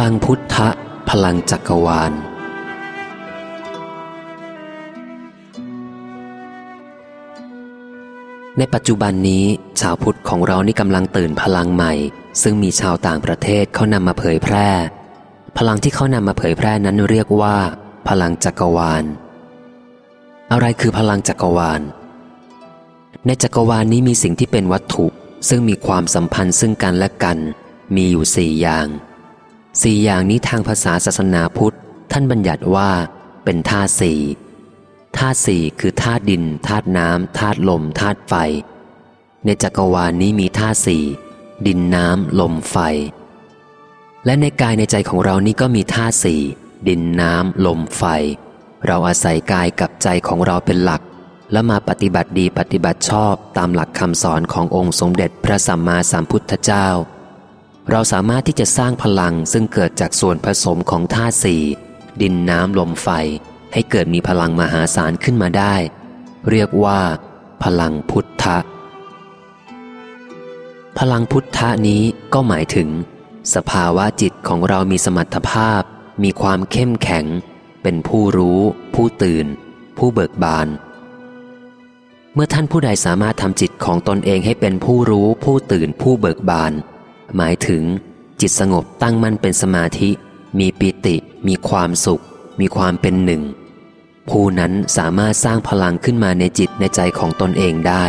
ลังพุทธะ พลังจักรวาล ในปัจจุบันนี้ ชาวพุทธของเรานี่กำลังตื่นพลังใหม่ ซึ่งมีชาวต่างประเทศเขานำมาเผยแพร่ พลังที่เขานำมาเผยแพร่นั้นเรียกว่า พลังจักรวาล อะไรคือพลังจักรวาล ในจักรวาลนี้มีสิ่งที่เป็นวัตถุ ซึ่งมีความสัมพันธ์ซึ่งกันและกัน มีอยู่สี่อย่าง สี่อย่างนี้ทางภาษาศาสนาพุทธ ท่านบัญญัติว่า เป็นธาตุสี่ธาตุสี่คือธาตุดินธาตุน้ำธาตุลมธาตุไฟ ในจักรวาลนี้มีธาตุสี่ดินน้ำลมไฟ และในกายในใจของเรานี่ก็มีธาตุสี่ดินน้ำลมไฟ เราอาศัยกายกับใจของเราเป็นหลัก และมาปฏิบัติดีปฏิบัติชอบตามหลักคำสอนขององค์สมเด็จพระสัมมาสัมพุทธเจ้า เราสามารถที่จะสร้างพลังซึ่งเกิดจากส่วนผสมของธาตุสี่ดินน้ำลมไฟ ให้เกิดมีพลังมหาศาลขึ้นมาได้ เรียกว่า พลังพุทธะ พลังพุทธะนี้ก็หมายถึง สภาวะจิตของเรามีสมรรถภาพ มีความเข้มแข็ง เป็นผู้รู้ ผู้ตื่น ผู้เบิกบาน เมื่อท่านผู้ใดสามารถทำจิตของตนเองให้เป็นผู้รู้ ผู้ตื่น ผู้เบิกบาน หมายถึง จิตสงบตั้งมั่นเป็นสมาธิ มีปิติ มีความสุข มีความเป็นหนึ่ง ผู้นั้นสามารถสร้างพลังขึ้นมาในจิตในใจของตนเองได้